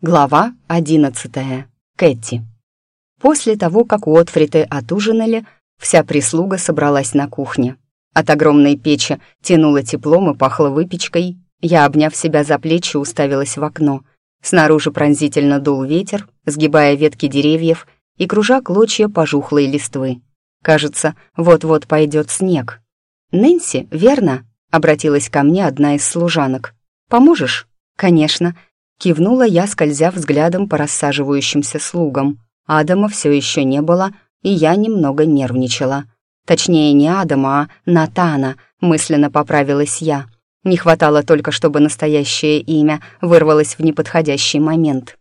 Глава одиннадцатая. Кэти. После того, как Уотфриты отужинали, вся прислуга собралась на кухне. От огромной печи тянуло теплом и пахло выпечкой. Я, обняв себя за плечи, уставилась в окно. Снаружи пронзительно дул ветер, сгибая ветки деревьев и кружа клочья пожухлой листвы. Кажется, вот-вот пойдет снег. «Нэнси, верно?» — обратилась ко мне одна из служанок. «Поможешь?» «Конечно», Кивнула я, скользя взглядом по рассаживающимся слугам. Адама все еще не было, и я немного нервничала. Точнее, не Адама, а Натана, мысленно поправилась я. Не хватало только, чтобы настоящее имя вырвалось в неподходящий момент.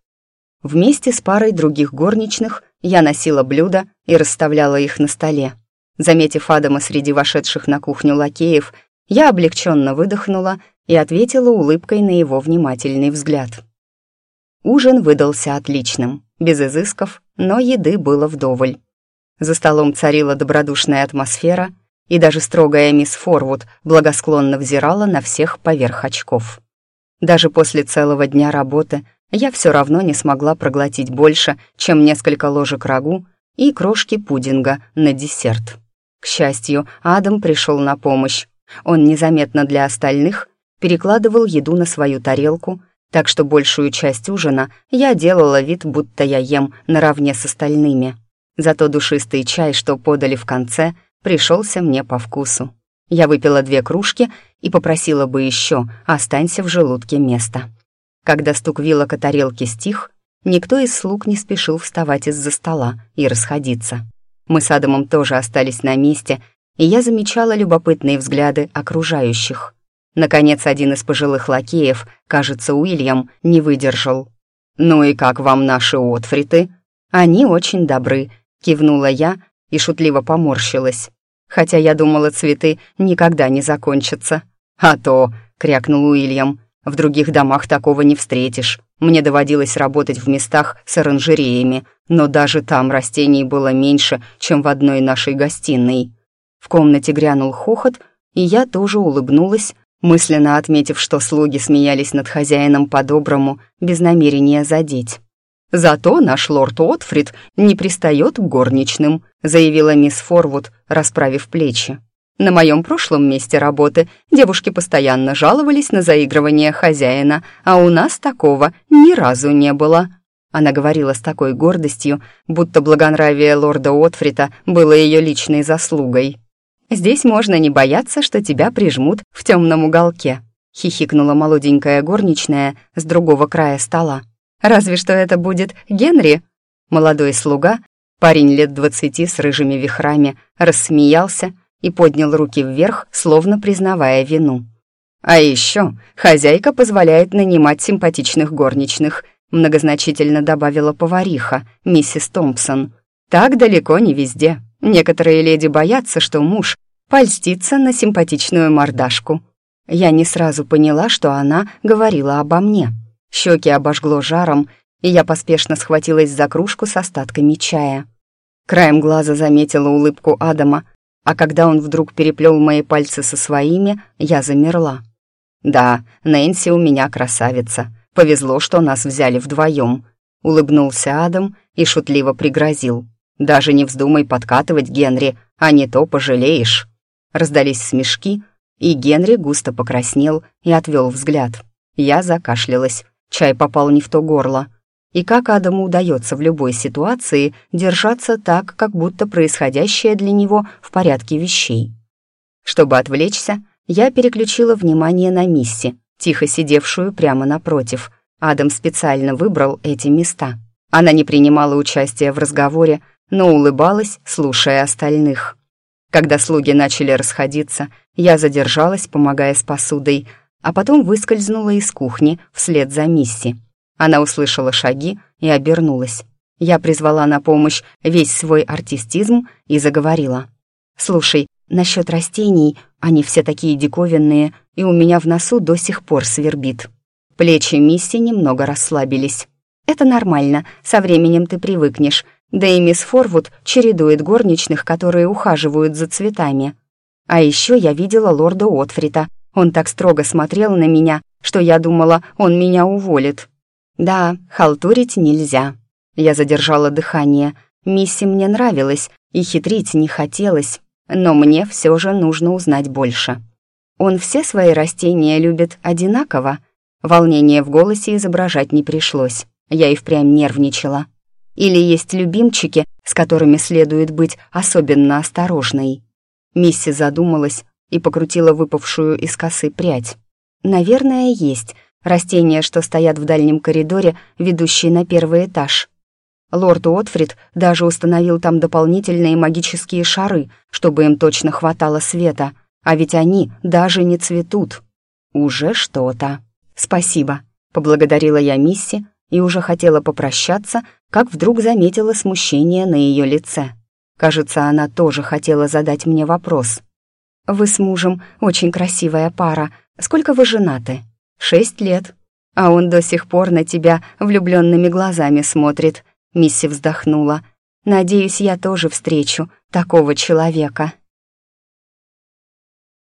Вместе с парой других горничных я носила блюда и расставляла их на столе. Заметив Адама среди вошедших на кухню лакеев, я облегченно выдохнула и ответила улыбкой на его внимательный взгляд. Ужин выдался отличным, без изысков, но еды было вдоволь. За столом царила добродушная атмосфера, и даже строгая мисс Форвуд благосклонно взирала на всех поверх очков. Даже после целого дня работы я все равно не смогла проглотить больше, чем несколько ложек рагу и крошки пудинга на десерт. К счастью, Адам пришел на помощь. Он незаметно для остальных перекладывал еду на свою тарелку так что большую часть ужина я делала вид, будто я ем наравне с остальными. Зато душистый чай, что подали в конце, пришелся мне по вкусу. Я выпила две кружки и попросила бы еще, останься в желудке место. Когда стук вилок о тарелке стих, никто из слуг не спешил вставать из-за стола и расходиться. Мы с Адамом тоже остались на месте, и я замечала любопытные взгляды окружающих. Наконец, один из пожилых лакеев, кажется, Уильям, не выдержал. «Ну и как вам наши отфриты?» «Они очень добры», — кивнула я и шутливо поморщилась. Хотя я думала, цветы никогда не закончатся. «А то», — крякнул Уильям, — «в других домах такого не встретишь. Мне доводилось работать в местах с оранжереями, но даже там растений было меньше, чем в одной нашей гостиной». В комнате грянул хохот, и я тоже улыбнулась, мысленно отметив, что слуги смеялись над хозяином по-доброму, без намерения задеть. «Зато наш лорд Отфрид не пристает к горничным», заявила мисс Форвуд, расправив плечи. «На моем прошлом месте работы девушки постоянно жаловались на заигрывание хозяина, а у нас такого ни разу не было». Она говорила с такой гордостью, будто благонравие лорда Отфрита было ее личной заслугой. Здесь можно не бояться, что тебя прижмут в темном уголке», — хихикнула молоденькая горничная с другого края стола. «Разве что это будет Генри?» Молодой слуга, парень лет двадцати с рыжими вихрами, рассмеялся и поднял руки вверх, словно признавая вину. «А еще хозяйка позволяет нанимать симпатичных горничных», многозначительно добавила повариха, миссис Томпсон. «Так далеко не везде». Некоторые леди боятся, что муж польстится на симпатичную мордашку. Я не сразу поняла, что она говорила обо мне. Щеки обожгло жаром, и я поспешно схватилась за кружку с остатками чая. Краем глаза заметила улыбку Адама, а когда он вдруг переплел мои пальцы со своими, я замерла. «Да, Нэнси у меня красавица. Повезло, что нас взяли вдвоем», — улыбнулся Адам и шутливо пригрозил. Даже не вздумай подкатывать, Генри, а не то пожалеешь». Раздались смешки, и Генри густо покраснел и отвел взгляд. Я закашлялась, чай попал не в то горло. И как Адаму удается в любой ситуации держаться так, как будто происходящее для него в порядке вещей. Чтобы отвлечься, я переключила внимание на Мисси, тихо сидевшую прямо напротив. Адам специально выбрал эти места. Она не принимала участия в разговоре, но улыбалась, слушая остальных. Когда слуги начали расходиться, я задержалась, помогая с посудой, а потом выскользнула из кухни вслед за Мисси. Она услышала шаги и обернулась. Я призвала на помощь весь свой артистизм и заговорила. «Слушай, насчет растений, они все такие диковинные, и у меня в носу до сих пор свербит». Плечи Мисси немного расслабились. «Это нормально, со временем ты привыкнешь. Да и мисс Форвуд чередует горничных, которые ухаживают за цветами. А еще я видела лорда Отфрита. Он так строго смотрел на меня, что я думала, он меня уволит. Да, халтурить нельзя. Я задержала дыхание. Мисси мне нравилась, и хитрить не хотелось, но мне все же нужно узнать больше. Он все свои растения любит одинаково. Волнение в голосе изображать не пришлось. Я и впрямь нервничала. Или есть любимчики, с которыми следует быть особенно осторожной. Мисси задумалась и покрутила выпавшую из косы прядь. Наверное, есть растения, что стоят в дальнем коридоре, ведущие на первый этаж. Лорд Уотфрид даже установил там дополнительные магические шары, чтобы им точно хватало света, а ведь они даже не цветут. Уже что-то. Спасибо, поблагодарила я Мисси и уже хотела попрощаться, как вдруг заметила смущение на ее лице. Кажется, она тоже хотела задать мне вопрос. «Вы с мужем очень красивая пара. Сколько вы женаты?» «Шесть лет. А он до сих пор на тебя влюбленными глазами смотрит», Мисси вздохнула. «Надеюсь, я тоже встречу такого человека».